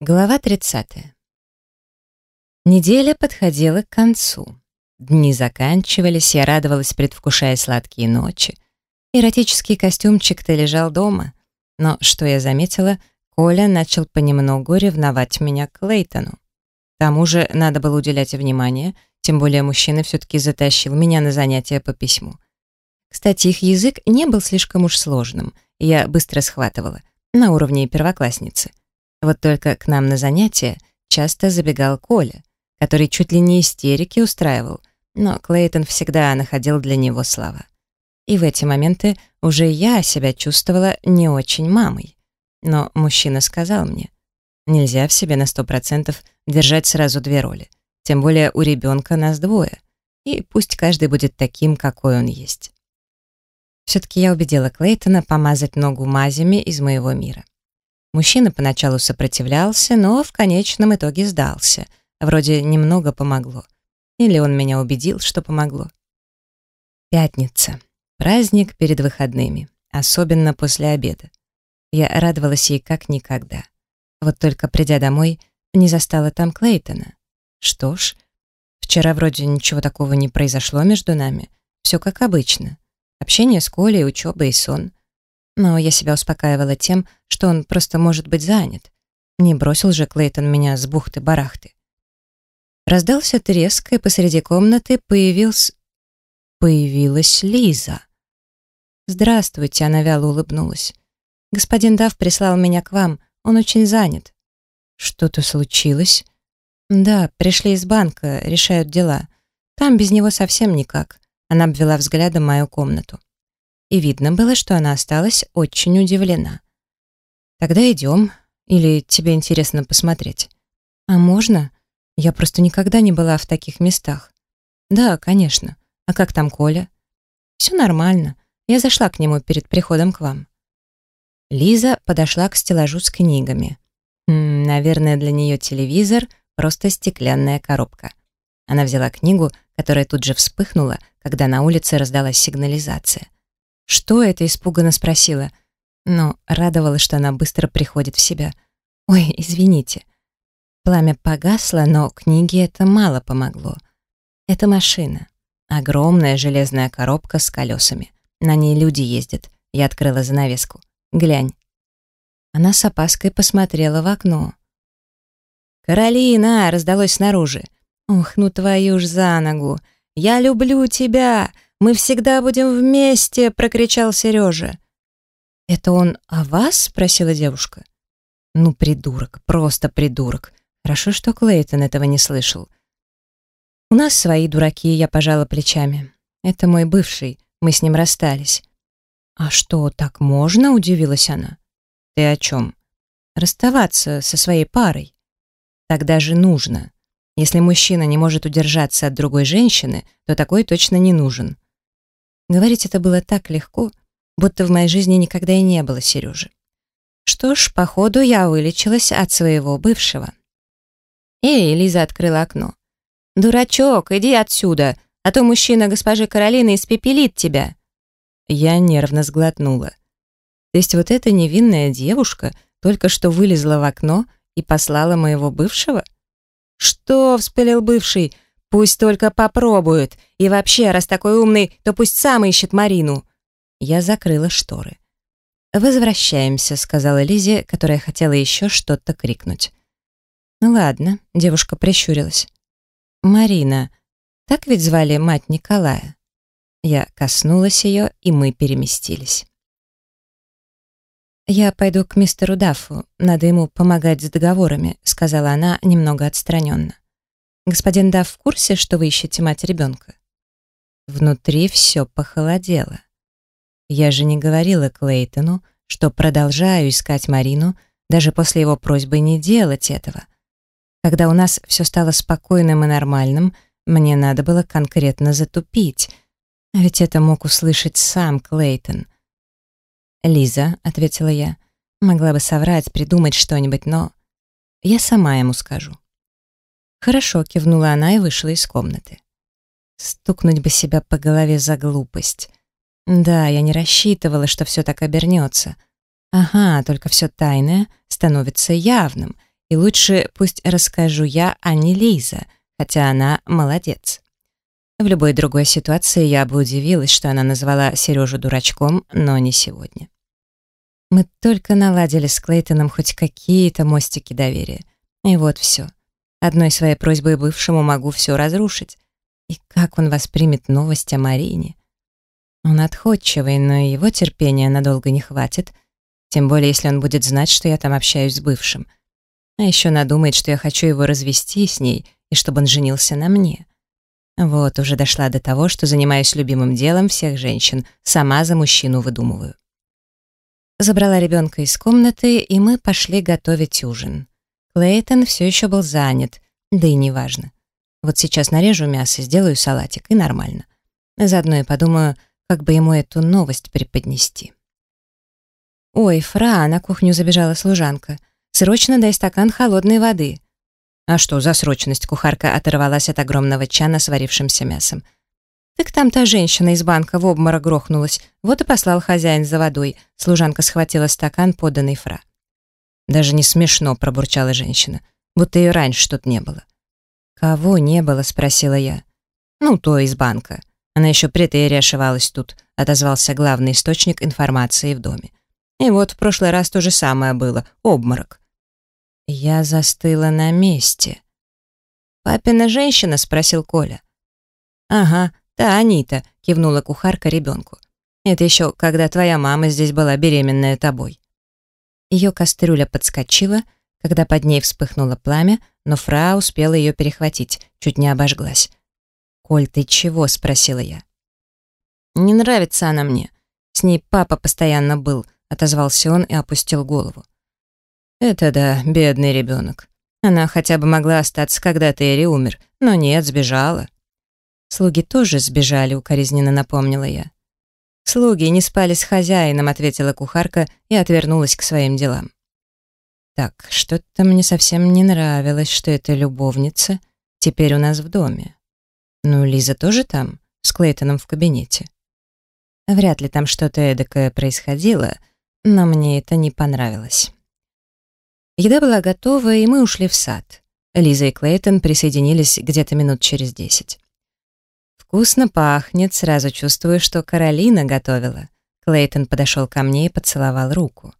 Глава 30. Неделя подходила к концу. Дни заканчивались, я радовалась, предвкушая сладкие ночи. Эротический костюмчик-то лежал дома. Но, что я заметила, Коля начал понемногу ревновать меня к Лейтону. Тому же надо было уделять внимание, тем более мужчина все-таки затащил меня на занятия по письму. Кстати, их язык не был слишком уж сложным, я быстро схватывала, на уровне первоклассницы. Вот только к нам на занятия часто забегал Коля, который чуть ли не истерики устраивал, но Клейтон всегда находил для него слова. И в эти моменты уже я себя чувствовала не очень мамой. Но мужчина сказал мне, нельзя в себе на сто процентов держать сразу две роли, тем более у ребенка нас двое, и пусть каждый будет таким, какой он есть. Все-таки я убедила Клейтона помазать ногу мазями из моего мира. Мужчина поначалу сопротивлялся, но в конечном итоге сдался. Вроде немного помогло. Или он меня убедил, что помогло. Пятница. Праздник перед выходными. Особенно после обеда. Я радовалась ей как никогда. Вот только придя домой, не застала там Клейтона. Что ж, вчера вроде ничего такого не произошло между нами. Все как обычно. Общение с Колей, учеба и сон но я себя успокаивала тем, что он просто может быть занят. Не бросил же Клейтон меня с бухты-барахты. Раздался треск, и посреди комнаты появился... Появилась Лиза. «Здравствуйте», — она вяло улыбнулась. «Господин Дав прислал меня к вам, он очень занят». «Что-то случилось?» «Да, пришли из банка, решают дела. Там без него совсем никак». Она обвела взглядом мою комнату и видно было, что она осталась очень удивлена. «Тогда идем. Или тебе интересно посмотреть?» «А можно? Я просто никогда не была в таких местах». «Да, конечно. А как там Коля?» «Все нормально. Я зашла к нему перед приходом к вам». Лиза подошла к стеллажу с книгами. Наверное, для нее телевизор — просто стеклянная коробка. Она взяла книгу, которая тут же вспыхнула, когда на улице раздалась сигнализация. «Что это?» — испуганно спросила. Но радовалась, что она быстро приходит в себя. «Ой, извините». Пламя погасло, но книге это мало помогло. Это машина. Огромная железная коробка с колесами. На ней люди ездят. Я открыла занавеску. Глянь. Она с опаской посмотрела в окно. «Каролина!» — раздалось снаружи. «Ух, ну твою ж за ногу! Я люблю тебя! Мы всегда будем вместе!» — прокричал Сережа. «Это он о вас?» — спросила девушка. «Ну, придурок, просто придурок. Хорошо, что Клейтон этого не слышал». «У нас свои дураки», — я пожала плечами. «Это мой бывший, мы с ним расстались». «А что, так можно?» — удивилась она. «Ты о чем?» «Расставаться со своей парой». «Тогда же нужно. Если мужчина не может удержаться от другой женщины, то такой точно не нужен. Говорить это было так легко, будто в моей жизни никогда и не было Сережи. Что ж, походу, я вылечилась от своего бывшего. Эй, Лиза открыла окно. «Дурачок, иди отсюда, а то мужчина госпожи Каролины испепелит тебя». Я нервно сглотнула. То есть вот эта невинная девушка только что вылезла в окно и послала моего бывшего? «Что?» — вспылил бывший. Пусть только попробует. И вообще, раз такой умный, то пусть сам ищет Марину. Я закрыла шторы. «Возвращаемся», — сказала Лизе, которая хотела еще что-то крикнуть. «Ну ладно», — девушка прищурилась. «Марина, так ведь звали мать Николая?» Я коснулась ее, и мы переместились. «Я пойду к мистеру Даффу, надо ему помогать с договорами», сказала она немного отстраненно. Господин Дав в курсе, что вы ищете мать ребенка? Внутри все похолодело. Я же не говорила Клейтону, что продолжаю искать Марину даже после его просьбы не делать этого. Когда у нас все стало спокойным и нормальным, мне надо было конкретно затупить. А ведь это мог услышать сам Клейтон. «Лиза», — ответила я, — «могла бы соврать, придумать что-нибудь, но я сама ему скажу». «Хорошо», — кивнула она и вышла из комнаты. Стукнуть бы себя по голове за глупость. Да, я не рассчитывала, что все так обернется. Ага, только все тайное становится явным, И лучше пусть расскажу я, а не Лиза, хотя она молодец. В любой другой ситуации я бы удивилась, что она назвала Сережу дурачком, но не сегодня. Мы только наладили с Клейтоном хоть какие-то мостики доверия. И вот все. Одной своей просьбой бывшему могу все разрушить. И как он воспримет новость о Марине? Он отходчивый, но его терпения надолго не хватит, тем более если он будет знать, что я там общаюсь с бывшим. А еще надумает, что я хочу его развести с ней и чтобы он женился на мне. Вот, уже дошла до того, что занимаюсь любимым делом всех женщин, сама за мужчину выдумываю. Забрала ребенка из комнаты, и мы пошли готовить ужин. Клейтон все еще был занят, да и неважно. Вот сейчас нарежу мясо, сделаю салатик, и нормально. Заодно я подумаю, как бы ему эту новость преподнести. «Ой, Фра!» — на кухню забежала служанка. «Срочно дай стакан холодной воды». «А что за срочность?» — кухарка оторвалась от огромного чана с варившимся мясом. «Так там та женщина из банка в обморок грохнулась. Вот и послал хозяин за водой». Служанка схватила стакан, поданный Фра. «Даже не смешно», — пробурчала женщина. «Будто ее раньше что-то не было». «Кого не было?» — спросила я. «Ну, то из банка. Она еще претерия ошивалась тут, отозвался главный источник информации в доме. И вот в прошлый раз то же самое было, обморок. Я застыла на месте. «Папина женщина?» — спросил Коля. «Ага, та Анита», — кивнула кухарка ребенку. «Это еще когда твоя мама здесь была беременная тобой». Ее кастрюля подскочила, когда под ней вспыхнуло пламя, но Фра успела ее перехватить, чуть не обожглась. «Коль, ты чего?» — спросила я. «Не нравится она мне. С ней папа постоянно был», — отозвался он и опустил голову. «Это да, бедный ребенок. Она хотя бы могла остаться, когда Терри умер, но нет, сбежала». «Слуги тоже сбежали», — укоризненно напомнила я. «Слуги не спали с хозяином», — ответила кухарка и отвернулась к своим делам. «Так, что-то мне совсем не нравилось, что эта любовница теперь у нас в доме. Ну, Лиза тоже там, с Клейтоном в кабинете. Вряд ли там что-то эдакое происходило, но мне это не понравилось. Еда была готова, и мы ушли в сад. Лиза и Клейтон присоединились где-то минут через десять. «Вкусно пахнет, сразу чувствую, что Каролина готовила». Клейтон подошел ко мне и поцеловал руку.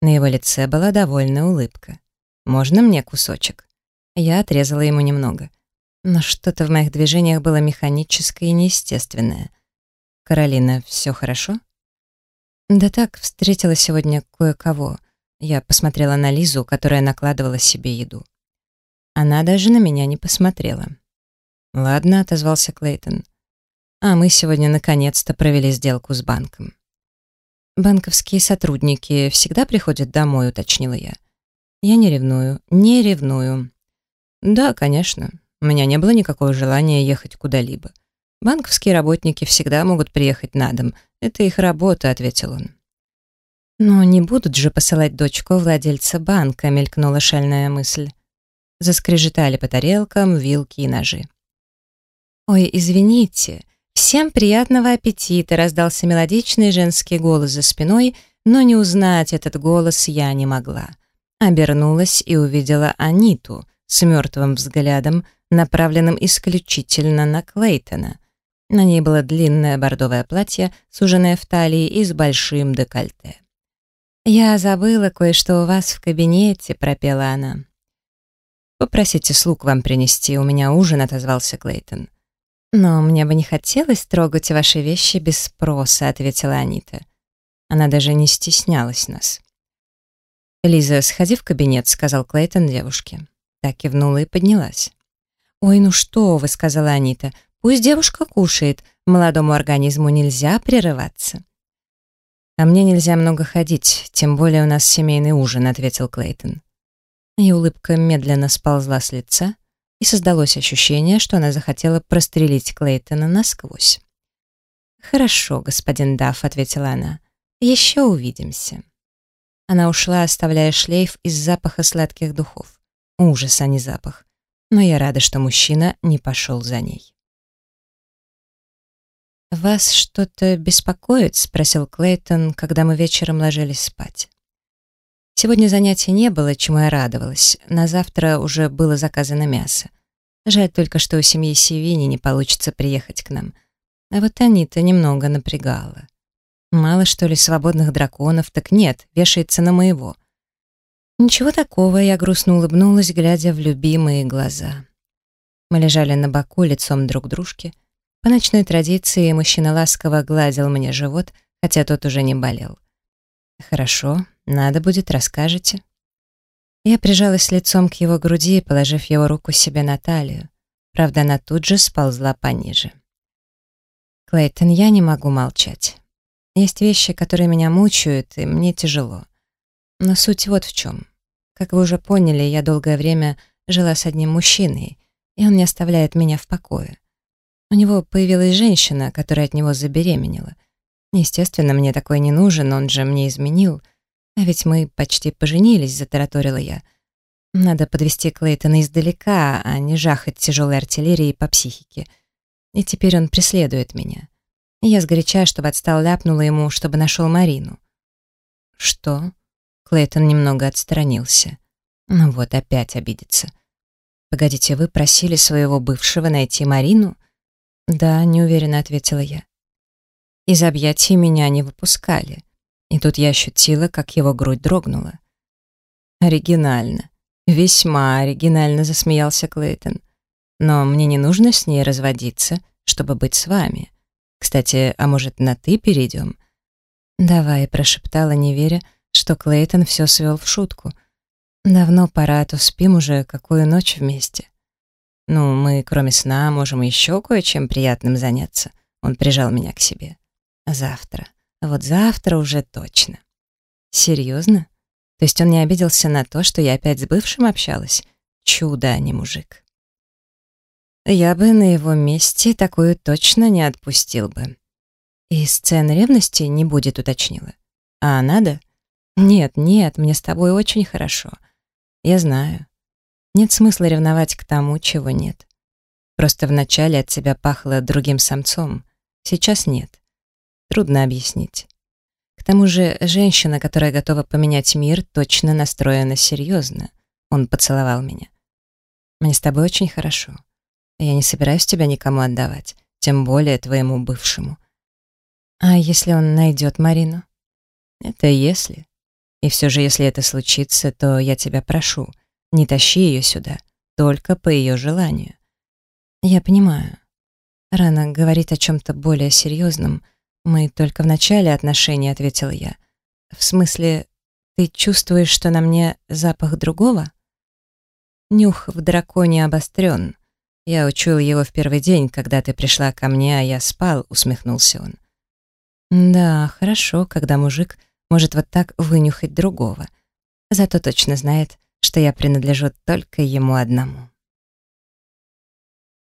На его лице была довольная улыбка. «Можно мне кусочек?» Я отрезала ему немного но что-то в моих движениях было механическое и неестественное. «Каролина, все хорошо?» «Да так, встретила сегодня кое-кого». Я посмотрела на Лизу, которая накладывала себе еду. Она даже на меня не посмотрела. «Ладно», — отозвался Клейтон. «А мы сегодня наконец-то провели сделку с банком». «Банковские сотрудники всегда приходят домой», — уточнила я. «Я не ревную, не ревную». «Да, конечно. У меня не было никакого желания ехать куда-либо. Банковские работники всегда могут приехать на дом. Это их работа, ответил он. Но не будут же посылать дочку владельца банка, мелькнула шальная мысль. Заскрежетали по тарелкам вилки и ножи. «Ой, извините, всем приятного аппетита!» раздался мелодичный женский голос за спиной, но не узнать этот голос я не могла. Обернулась и увидела Аниту с мертвым взглядом, направленным исключительно на Клейтона. На ней было длинное бордовое платье, суженное в талии и с большим декольте. «Я забыла кое-что у вас в кабинете», — пропела она. «Попросите слуг вам принести, у меня ужин», — отозвался Клейтон. «Но мне бы не хотелось трогать ваши вещи без спроса», — ответила Анита. Она даже не стеснялась нас. «Лиза, сходи в кабинет», — сказал Клейтон девушке. Так кивнула и поднялась. «Ой, ну что вы», — сказала Анита, — «пусть девушка кушает, молодому организму нельзя прерываться». «А мне нельзя много ходить, тем более у нас семейный ужин», — ответил Клейтон. И улыбка медленно сползла с лица, и создалось ощущение, что она захотела прострелить Клейтона насквозь. «Хорошо, господин Дафф», — ответила она, — «еще увидимся». Она ушла, оставляя шлейф из запаха сладких духов. Ужас, а не запах но я рада, что мужчина не пошел за ней. «Вас что-то беспокоит?» — спросил Клейтон, когда мы вечером ложились спать. Сегодня занятий не было, чему я радовалась. На завтра уже было заказано мясо. Жаль только, что у семьи Севини не получится приехать к нам. А вот Анита немного напрягала. Мало что ли свободных драконов, так нет, вешается на моего. Ничего такого, я грустно улыбнулась, глядя в любимые глаза. Мы лежали на боку лицом друг к дружке. По ночной традиции мужчина ласково гладил мне живот, хотя тот уже не болел. «Хорошо, надо будет, расскажете». Я прижалась лицом к его груди, положив его руку себе на талию. Правда, она тут же сползла пониже. «Клейтон, я не могу молчать. Есть вещи, которые меня мучают, и мне тяжело. Но суть вот в чем. Как вы уже поняли, я долгое время жила с одним мужчиной, и он не оставляет меня в покое. У него появилась женщина, которая от него забеременела. Естественно, мне такой не нужен, он же мне изменил — а ведь мы почти поженились, затараторила я. Надо подвести Клейтона издалека, а не жахать тяжелой артиллерией по психике. И теперь он преследует меня. Я сгоряча, чтобы отстал, ляпнула ему, чтобы нашел Марину. Что? Клейтон немного отстранился. Ну вот, опять обидится. Погодите, вы просили своего бывшего найти Марину? Да, неуверенно ответила я. Из объятий меня не выпускали. И тут я ощутила, как его грудь дрогнула. Оригинально. Весьма оригинально засмеялся Клейтон. Но мне не нужно с ней разводиться, чтобы быть с вами. Кстати, а может, на «ты» перейдем? «Давай», — прошептала, не веря, что Клейтон все свел в шутку. «Давно пора, а то спим уже какую ночь вместе». «Ну, мы, кроме сна, можем еще кое-чем приятным заняться». Он прижал меня к себе. «Завтра». Вот завтра уже точно. Серьезно? То есть он не обиделся на то, что я опять с бывшим общалась? Чудо, а не мужик. Я бы на его месте такую точно не отпустил бы. И сцены ревности не будет, уточнила. А надо? Нет, нет, мне с тобой очень хорошо. Я знаю. Нет смысла ревновать к тому, чего нет. Просто вначале от тебя пахло другим самцом, сейчас нет. Трудно объяснить. К тому же женщина, которая готова поменять мир, точно настроена серьезно. Он поцеловал меня. Мне с тобой очень хорошо. Я не собираюсь тебя никому отдавать, тем более твоему бывшему. А если он найдет Марину? Это если. И все же, если это случится, то я тебя прошу, не тащи ее сюда, только по ее желанию. Я понимаю. Рано говорить о чем-то более серьезном, «Мы только в начале отношений», — ответила я. «В смысле, ты чувствуешь, что на мне запах другого?» Нюх в драконе обострен. Я учуял его в первый день, когда ты пришла ко мне, а я спал, усмехнулся он. Да, хорошо, когда мужик может вот так вынюхать другого. Зато точно знает, что я принадлежу только ему одному.